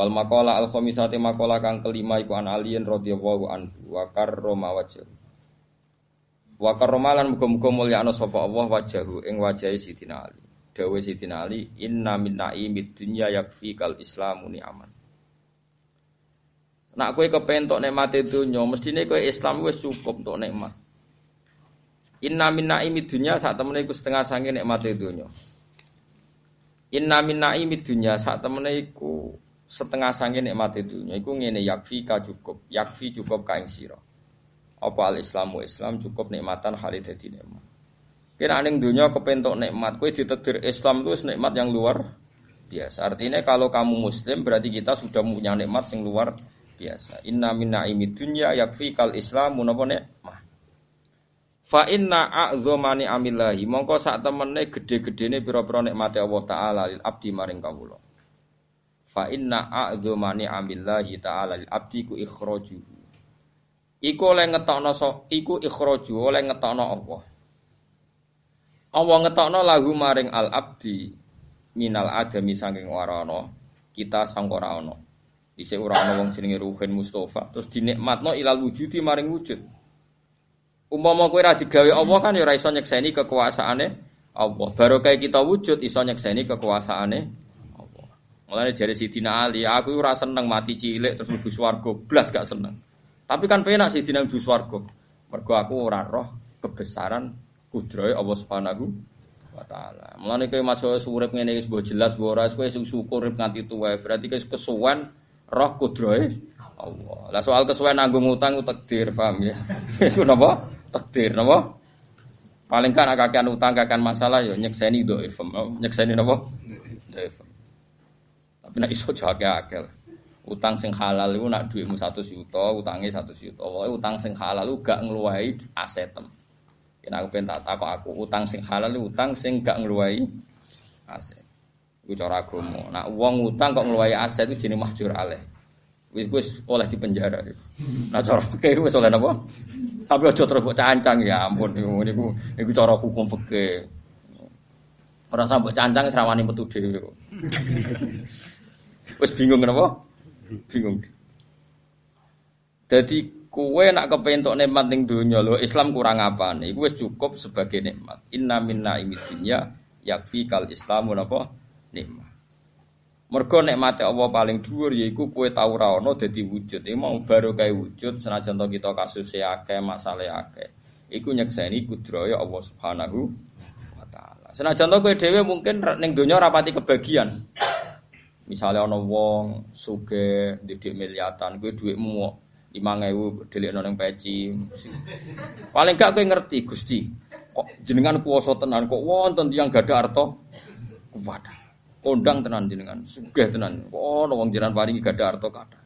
Wal maqala al khamisati maqala kang kelima iku an aliyin radhiyallahu anhu wa karrama wajh. Wa karrama lan muga-muga mulyakno sapa Allah wajahu ing wajahe Sidina Ali. Dawe Sidina Ali inna min naimid dunya yakfi kal islamu ni'aman. Nak kowe kepentok nikmate donya, mestine kowe Islam wis cukup untuk nikmat. Inna min naimid dunya sak temene iku setengah sange nikmate donya. Inna min naimid dunya sak temene iku setengah sange nikmate dunya iku ngene yakfi ka cukup, yakfi cukup ka ing sira. Apa al Islamu Islam cukup nikmatan halid dadi nikmat. Kira ning dunya kepentok nikmat, kowe ditakdir Islam itu nikmat yang luar biasa. Artinya kalau kamu muslim berarti kita sudah punya nikmat yang luar biasa. Inna min naimid dunya yakfi kal Islam napa nikmah. Fa inna a'dzamani amillahi mongko sak temene gede-gedene pira-pira nikmate Allah taala lil abdi maring kawula. Fa inna a'dzamani amillahi taala lil abdi ku ikhraju. Iku oleh ngetokno so, iku ikhraju oleh ngetokno Allah. Allah ngetokno lagu maring al abdi minal adami saking warana kita sang ora ana. Dise ora ana wong jenenge Ruhin Mustafa terus dinikmatno ilal wujudi maring wujud. Umpama kowe ora digawe Allah kan ya ora iso nyekseni kekuasaane Allah. Baru kayak kita wujud iso nyekseni kekuasaane. Mulane jare Sidina Ali, aku ora seneng mati cilik terus mlebu swarga, blas gak seneng. Tapi kan penak Sidina mlebu swarga. Mergo aku ora roh kebesaran kudrohe Allah Subhanahu wa taala. Mulane kowe masuk urip ngene wis mbok jelas mbok ora kowe syukur urip nganti tuwa. Berarti kowe kesuwen roh kudrohe Allah. Lah soal kesuwen nanggung utang ku takdir, paham ya? Iku napa? Takdir napa? Paling kan kakean utang kakean masalah ya nyekseni dhaifem. Nyekseni napa? Dhaifem. Tapi nek iso jake akal. Utang sing halal iku nak dhuwitmu 100 juta, utange 100 juta. Pokoke utang sing halal lu gak ngluwahi asetem. Kena aku pengen tak takok aku utang sing halal utang sing gak ngluwahi aset. Iku cara agama. Nak wong utang kok ngluwahi aset itu jenenge mahjur alaih. Wis wis oleh di penjara. Nah cara fikih wis oleh napa? Tapi aja terus mbok cancang ya ampun niku niku niku cara hukum fikih. Ora sampe cancang wis rawani metu dhewe. Wis bingung napa? Bingung. Jadi kue nak kepentok nikmat ning donya lho Islam kurang apa nih? Kue cukup sebagai nikmat. Inna minna imi dunya yakfi kal Islamu napa? Nikmat. Mergo nikmate Allah paling dhuwur yaiku kue tau ra ono dadi wujud. Iki mau baru kae wujud senajan to kita kasus akeh, masalah akeh. Iku nyekseni kudrohe Allah Subhanahu wa taala. Senajan to kowe dhewe mungkin ning donya rapati kebagian. Misalnya ana wong sugih didik miliatan, kowe dhuwitmu lima ngewu delik noneng peci. Paling gak kowe ngerti Gusti. Kok jenengan kuwasa tenan kok wonten tiyang gadah arta kuwat. Kondang tenan jenengan, sugih tenan. Kok ana wong jenengan paringi gadah arta kathah.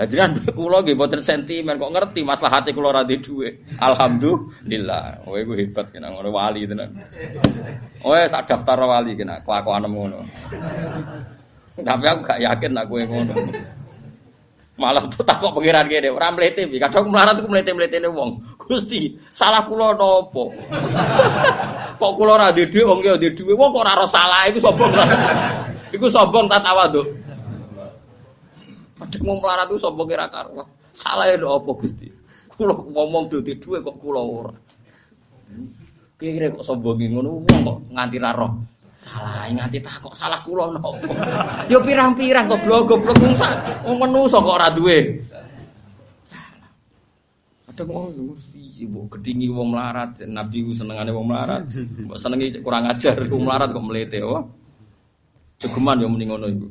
Lah jenengan kula nggih sentimen kok ngerti maslahate kula ora dhuwit. Alhamdulillah. Kowe iku hebat kena ngono wali tenan. Oh tak daftar wali kena kelakuan ngono. Tapi aku gak yakin nak kowe ngono. Malah tak kok pengiran kene ora mlete iki. Kadang melarat ku mlete-mletene wong. Gusti, salah kula napa? kok kula ora ndek dhuwit wong ki ndek dhuwit. Wong kok ora salah iku sombong. iku sombong ta tawaduk. Kadang mau melarat ku sombong kira karo. Salah ya apa Gusti? Kula ngomong ndek dhuwit kok kula ora. Kira kok sombong ngono wong kok nganti ra roh. Salah nganti tak kok salah kula napa. Yo pirang-pirang goblok goblok wong sak wong menungso kok ora duwe. Salah. Ada wong piye mbok gedhingi wong melarat, nabi ku senengane wong melarat. Mbok senengi kurang ajar wong melarat kok mlete oh. Jogeman yo muni ngono iku.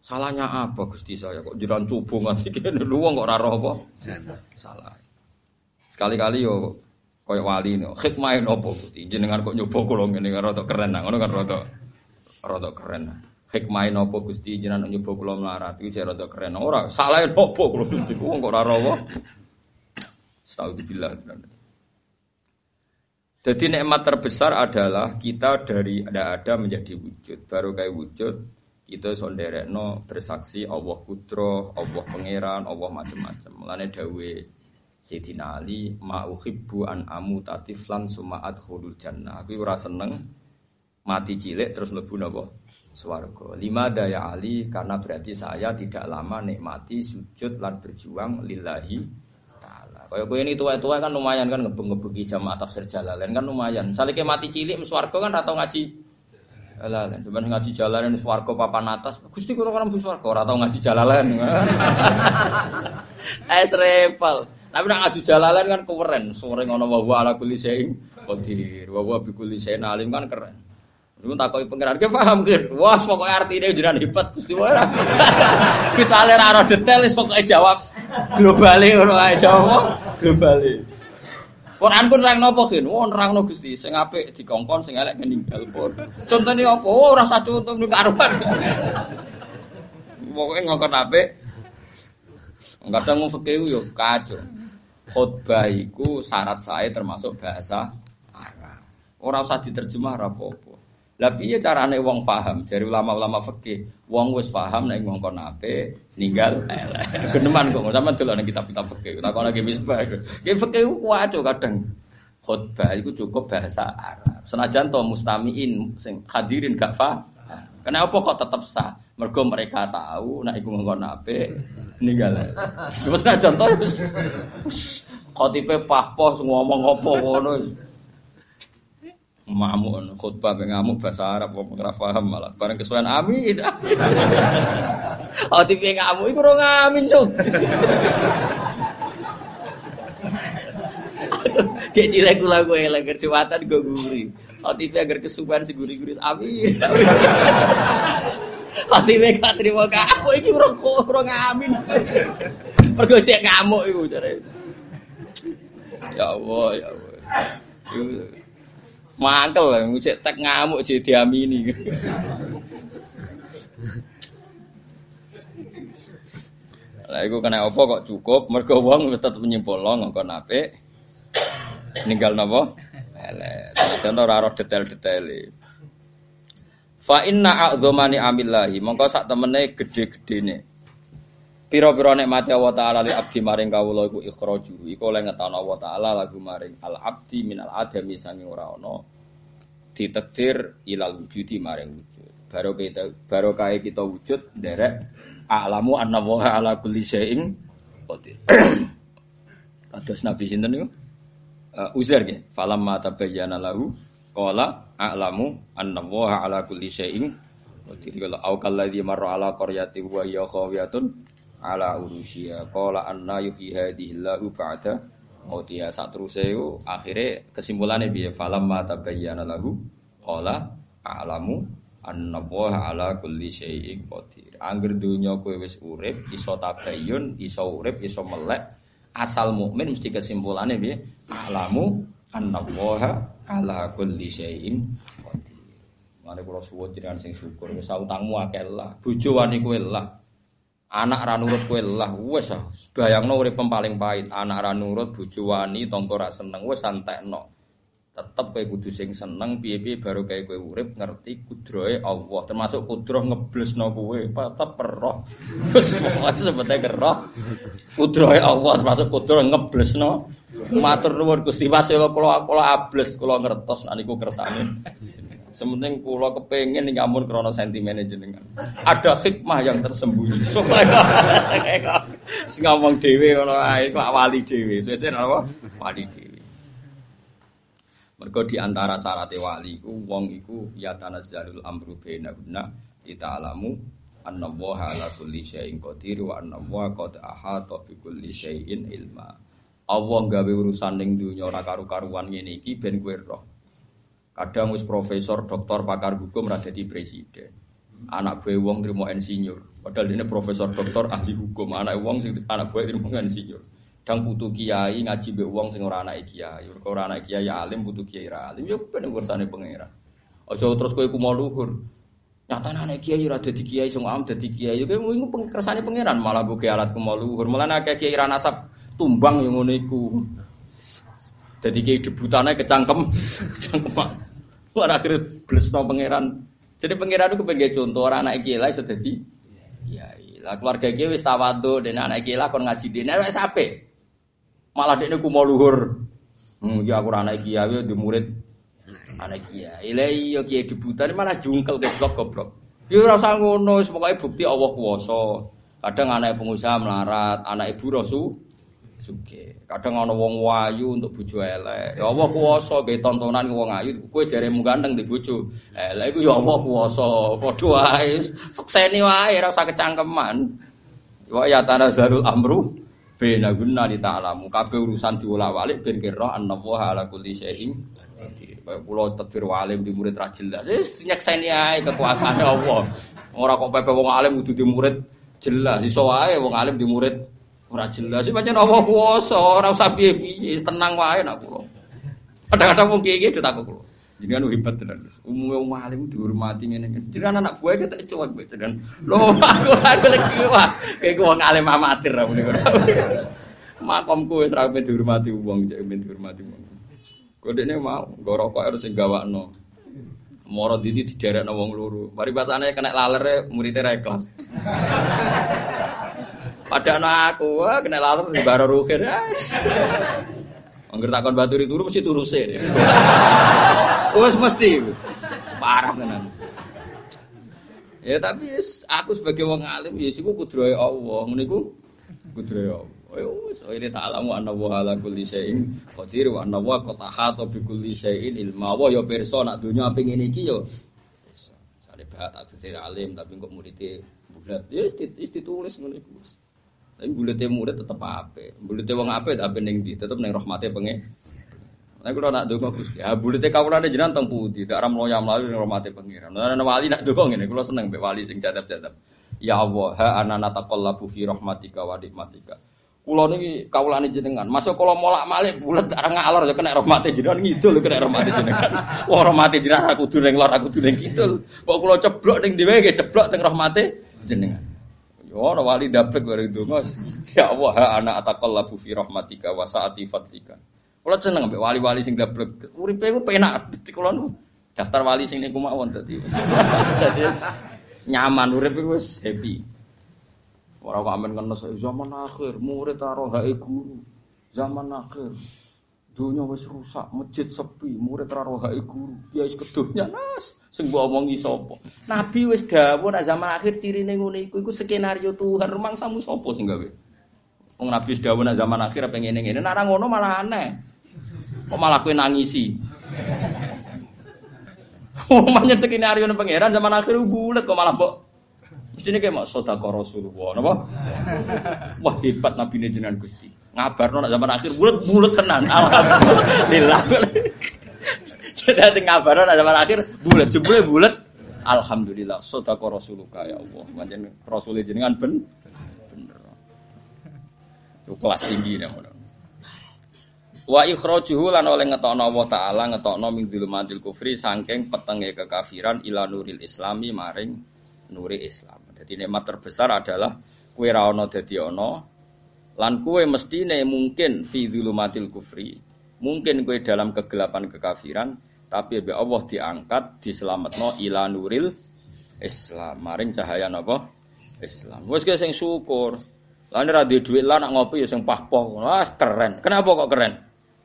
Salahnya apa Gusti saya kok jiran coba nganti kene lu wong kok ora roh apa? Salah. Sekali-kali yo Kayak wali no, hikmah nopo gusti. Jenengan kok nyoba kula ngene kan rada keren nah, ngono kan rada rada keren. Hikmah nopo gusti jenengan nyoba kula melarat iki jek rada keren. Ora salah nopo kula gusti. Wong kok ora rawa. Astagfirullah. Jadi nikmat terbesar adalah kita dari ada ada menjadi wujud. Baru kayak wujud kita sonderekno bersaksi Allah kudro, Allah pangeran, Allah macam-macam. Mulane dawe Sayyidina Ali ma'uhibbu an amu tatiflan summa adkhulul jannah. Aku ora seneng mati cilik terus mlebu napa? swarga. Lima daya Ali karena berarti saya tidak lama nikmati sujud lan berjuang lillahi taala. Kaya kowe ini tua-tua kan lumayan kan ngebeng-ngebengi jamaah tafsir jalalain kan lumayan. Salike mati cilik swarga kan atau ngaji jalalan. Cuman ngaji jalalan swarga papan atas. Gusti kula kan mlebu swarga ora tau ngaji jalalan. Es repel. Tapi nak ngaji jalalan kan keren. Sore ngono wa ala kulli syai'in qadir. Wa bi kulli syai'in alim kan keren. Lu takoki pangeran, "Ki paham ki?" Wah, pokoke artine jenengan hebat Gusti ora. Misale ora ora detail wis jawab globale ngono ae jawab globale. Quran pun nerang napa kin? Oh nerangno Gusti, sing apik dikongkon, sing elek meninggal pun. Contone apa? Oh ora usah contoh ning karuan. Pokoke ngongkon apik. Kadang wong fikih yo kacau. Khotbah iku syarat saya termasuk bahasa Arab. Ora usah diterjemah ora apa-apa. Lah piye carane wong paham? Dari ulama-ulama fikih, wong wis paham nek ngongkon ape ninggal elek. Geneman kok sampean delok kitab-kitab fikih. Takon lagi misbah. Ki fikih waco kadang. Khutbah itu cukup bahasa Arab. Senajan to mustamiin sing hadirin gak paham. Kenapa kok tetap sah? Mergo mereka tahu nek iku ngongkon ape ninggal. Wis senajan to khotibe pahpoh ngomong apa ngono ngamuk khutbah be ngamuk bahasa Arab kok ora paham malah bareng kesuwen amin tipe ngamuk iku ora ngamin cuk Kayak cilik kula kowe elek kerjawatan go guri. Tipe agar kesuwen si guri-guri amin. Tipe gak trimo kamu iki ora ora ngamin. Mergo cek ngamuk iku jare. Ya Allah, ya Allah. Mangkel cek tek ngamuk jadi diamini. Lah iku kena apa kok cukup mergo wong tetep nyimpulno ngongkon apik. Ninggal napa? Elek. Contoh ora ora detail-detail. Fa inna a'dzamani amillahi, mongko sak temene gedhe-gedhene. Pira-pira nikmate Allah taala li abdi maring kawula iku ikhraju. Iku oleh ngetono Allah taala lagu maring al abdi minal adami sange ora ana ditakdir ilal wujudi maring wujud. Baru kita baru kaya kita wujud derek a'lamu anna wa ala kulli syai'in qadir. Kados Nabi sinten niku? Uh, Uzair nggih. Falam ma tabayyana lahu qala a'lamu anna wa ala kulli syai'in qadir. Kala au kalladzi marra ala qaryati wa hiya khawiyatun ala urusya qala anna yuhyi hadhihi Allahu ba'da mautiha sak teruse iku akhire kesimpulane piye? Falam ma tabayyana lahu qala a'lamu anna ala kulli syai'in qadir. Angger donya kowe wis urip iso tabayyun iso urip iso melek asal mukmin mesti kesimpulane piye? A'lamu anna ala kulli syai'in qadir. Mane kula suwun jenengan sing syukur. Wis utangmu akeh lah. Bojo wani kowe lah. Anak ra nurut kowe lah. Wis ah. Bayangno urip paling pahit, anak ra nurut bojo wani tangga ra seneng. Wis santekno. Tetep kowe kudu sing seneng piye-piye baru kayak kowe urip ngerti kudrohe Allah, termasuk kudroh ngeblesno kowe, tetep roh. Wis pokoke sebete roh. Kudrohe Allah termasuk kudroh ngeblesno. Matur nuwun Gusti Mas kula kula ables kula ngertos nek niku kersane. Sementing pulau kepengen nih kamu krono sentimen jenengan. Ada hikmah yang tersembunyi. ngomong dewi kalau ae kok wali dewi. Sesuk apa? Wali. Mergo di antara syarat wali ku wong iku ya tanazzalul amru bainahunna alamu anna wa ala kulli syai'in qadir wa anna wa qad ahata bi kulli syai'in ilma. Allah gawe urusan ning dunya ora karu-karuan ngene iki ben kowe roh. Kadang wis profesor, doktor, pakar hukum rada di presiden. Anak gue wong terima insinyur. Padahal ini profesor, doktor, ahli hukum. Anak wong sing anak gue insinyur. Dan putu kiai ngaji be wong sing ora anak kiai. Ora ora anak kiai alim putu kiai ra alim. Yo ben urusannya pangeran. Aja terus kowe ku mau luhur. Nyata anak kiai ora dadi kiai sing am dadi kiai. Yo kowe iku kersane pangeran malah buke alat ku mau luhur. Malah nek kiai ra nasab tumbang yang ngono iku. Dadi kiai debutane kecangkem. Kecangkem. Ora akhirnya blesno pangeran. Jadi pangeran itu kepengen contoh orang anak kiai sudah di Iya, lah keluarga kiai wis tawadhu dan anak kiai kon ngaji dene wis ape. Malah dekne ku mau luhur. Hmm, ya aku anak kiai di murid anak kiai. Lah iya kiai debutan malah jungkel goblok goblok. Ya ora usah ngono, pokoke bukti Allah kuwasa. Kadang anak pengusaha melarat, anak ibu rasu suge. Kadang ana wong wayu untuk bojo elek. Ya Allah kuwasa gawe tontonan wong ayu, kowe jaremu ganteng di bojo. Elek iku ya Allah kuwasa. Padha wae, sukseni wae ora usah kecangkeman. Wa ya tanazarul amru bena guna di ta'lamu. Kabeh urusan diwolak-walik ben kira annallaha ala kulli syai'in tedbir walim di murid ra jelas. Wis nyekseni ae kekuasaane Allah. Ora kok pepe wong alim kudu di murid jelas iso wae wong alim di murid ora jelas sih pancen apa kuwasa ora usah piye-piye tenang wae nak kula kadang-kadang wong kiye-kiye ditakok kula jenengan hebat tenan umume wong alim dihormati ngene jenengan anak buah kita cuek mbek jenengan lho aku aku lagi wah kayak wong alim amatir ra muni makomku wis dihormati wong cek dihormati wong Kodene mau, nggo rokok harus sing gawakno. Moro didi diderekno wong loro. Mari pasane kena laler muridé ra ikhlas. Padahal aku kena laler di baro rukir. Angger takon baturi turu mesti turu sih. Wes mesti. Parah tenan. Ya tapi aku sebagai wong alim ya siku kudrahe Allah. Ngene iku kudrahe Allah. Oh, so ini ta'lamu anna wa ala kulli syai'in qadir wa anna wa qad ahata bi kulli syai'in ilma wa ya pirsa nak ping ngene iki yo. Sare bahat tak alim tapi kok muridé bulat. Ya wis ditulis. Tapi bulete murid tetep apik. Bulete wong apik tapi ning ndi tetep ning rahmate pengen. Nek kula nak donga Gusti, ha bulete kawulane jenengan teng pundi? Dak ram loya mlayu ning rahmate pengiran. Nek wali nak donga ngene, kula seneng mbek wali sing jadab-jadab. Ya Allah, ha anana taqallabu fi rahmatika wa nikmatika. Kulo niki kawulane jenengan. Masuk kalau molak-malik bulet areng ngalor ya kena rahmate jenengan ngidul kena rahmate jenengan. Wah rahmate jenengan aku kudu ning lor aku kudu ning kidul. Kok kula ceblok ning dhewe nggih ceblok teng rahmate jenengan. Yo ana wali daplek bareng donga. Ya Allah ha ana ataqallabu fi rahmatika wa saati fadlika. Kula seneng mbek wali-wali sing daplek. Uripe ku penak. Dadi kula nu daftar wali sing niku mawon dadi. Dadi nyaman urip iku happy. Orang kok amen kena zaman akhir, murid taruh hae guru. Zaman akhir. Dunia wis rusak, masjid sepi, murid taruh hae guru. Dia wis kedunya nas, sing mbok omongi sapa? Nabi wis dawuh nek zaman akhir cirine ngene iku iku skenario Tuhan rumang samu sapa sing gawe? Wong Nabi wis dawuh nek zaman akhir pengen ngene. Nek ora ngono malah aneh. Kok malah kowe nangisi? Omongnya skenario ning pangeran zaman akhir bulet kok malah mbok Mesti kayak mak sodako Rasulullah, napa? Wah hebat Nabi ini jenengan Gusti. Ngabar nak zaman akhir bulat bulat tenan. Alhamdulillah. Jadi ngabar nak zaman akhir bulat jebule bulat. Alhamdulillah sodako Rasulullah ya Allah. Macam Rasulullah jenengan ben bener. Itu kelas tinggi nih Wa ikhrajuhu lan oleh ngetokno Allah taala ngetokno min dzulumatil kufri saking petenge kekafiran ila nuril islami maring nuri Islam. Jadi nikmat terbesar adalah kue raono dadi ono lan kue mestine mungkin fi dzulumatil kufri. Mungkin kue dalam kegelapan kekafiran tapi be Allah diangkat diselametno ila nuril Islam. Maring cahaya napa? Islam. Ge sing syukur. Lah nek ra duit lah nak ngopi ya sing pah-poh. Wah, keren. Kenapa kok keren?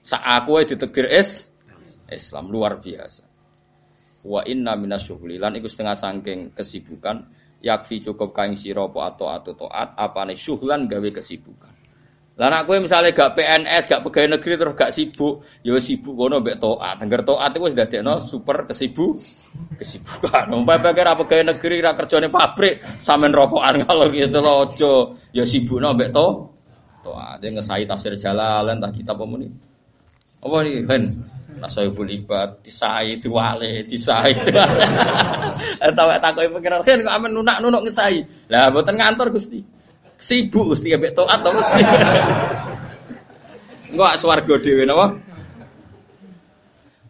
Sak aku ditekdir is Islam luar biasa. Wa inna minasyughli lan iku setengah sangking kesibukan yakfi cukup kain sira apa atau atau taat apane syuhlan gawe kesibukan. Lah nek kowe misale gak PNS, gak pegawai negeri terus gak sibuk, ya sibuk kono mbek taat. Angger taat iku wis dadekno super kesibuk kesibukan. Umpama pikir apa pegawai negeri ra kerjane pabrik, sampean rokokan kalau gitu lho aja ya sibukno mbek to taat. Dia ngesai tafsir jalalan tah kitab apa muni. Apa nih, Hen? Nasaibul ibad, disai, diwale, disai. Tahu takoi pengiran kan kok amen nunak-nunuk ngesai. Lah mboten ngantor Gusti. Sibuk Gusti ambek taat to. Enggak swarga dhewe napa?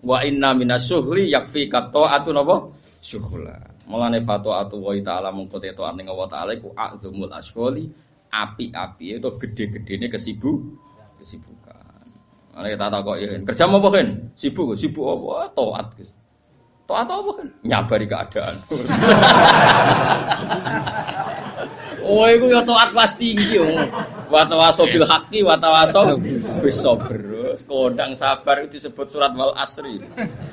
Wa inna minasuhli yakfi atu napa? Syukhla. Mulane fatwa atu wa ta'ala mungko te taat ning Allah taala iku a'zumul asholi api-api itu gede-gedene kesibuk kesibukan. Ana kita takok ya, kerja apa kan? Sibuk, sibuk apa? Taat. Taat apa kan? Nyabari keadaan. oh, itu ya taat kelas tinggi yo. Wa tawaso bil haqqi wa tawaso bis. Kodang sabar itu disebut surat wal asri.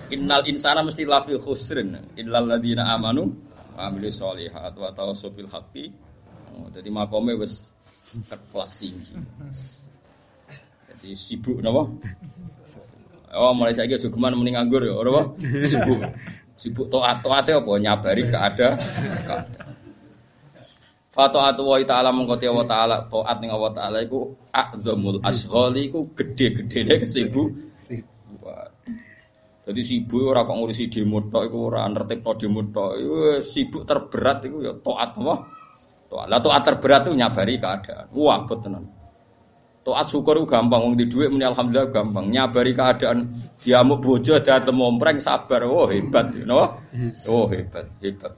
Innal insana mesti lafi khusrin. Illal ladzina amanu ambil solihat wa tawassul haqi. Oh, jadi makomnya wis kelas tinggi. Jadi sibuk napa? Oh, mulai saiki aja geman mending nganggur ya, ora Sibuk. Sibuk toat toate apa nyabari gak ada. Fatoatu wa ta'ala mengkoti wa ta'ala Toat ning Allah ta'ala iku A'zamul asholi iku gede-gedene kesibuk Jadi sibuk ora kok ngurusi demo tok iku ora nertibno demo tok. Sibuk terberat iku ya taat apa? Taat. Lah taat terberat itu nyabari keadaan. Wah, tenan. Taat syukur itu gampang wong di dhuwit muni alhamdulillah gampang. Nyabari keadaan diamuk bojo dateng mompreng sabar. Oh hebat, you know? Oh hebat, hebat.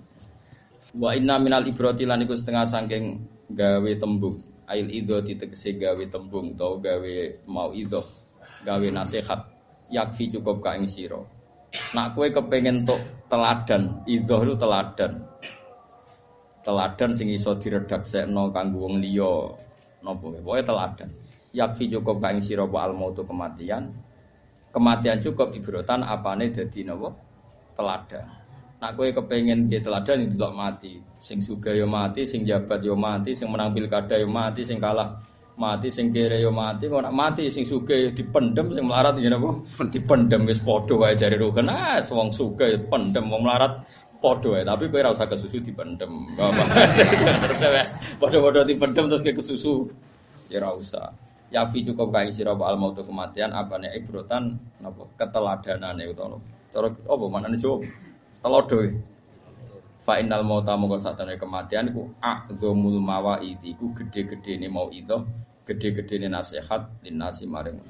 Wa inna minal ibrati lan iku setengah saking gawe tembung. Ail idho ditegese gawe tembung atau gawe mau idho, gawe nasihat. Yakfi cukup ka ing sira. Nak kowe kepengin tok teladan, idho itu teladan. Teladan sing iso diredaksekno kanggo wong liya. Napa pokoke teladan. Yakfi cukup ka ing sira wa al mautu kematian. Kematian cukup ibrotan apane dadi napa? Teladan. Nak kowe kepengen dia teladan itu tak mati. Sing suga yo mati, sing jabat yo mati, sing menang pilkada yo mati, sing kalah mati, sing kere yo mati. Kok nak mati sing suga yo dipendem, sing melarat yo napa? Dipendem wis padha wae jare rugen. Ah, wong suga yo pendem, wong melarat padha wae. Tapi kowe ora usah kesusu dipendem. Padha-padha dipendem terus ke kesusu. Ya ora usah. Yafi cukup kae sira al mautu kematian apane ibrotan napa keteladanane utawa. Cara apa manane jawab? Telodo fa innal mauta moko satane kematian iku a'zamul mawaid iku gede-gedene mau itu gede-gedene nasihat lin nasi maring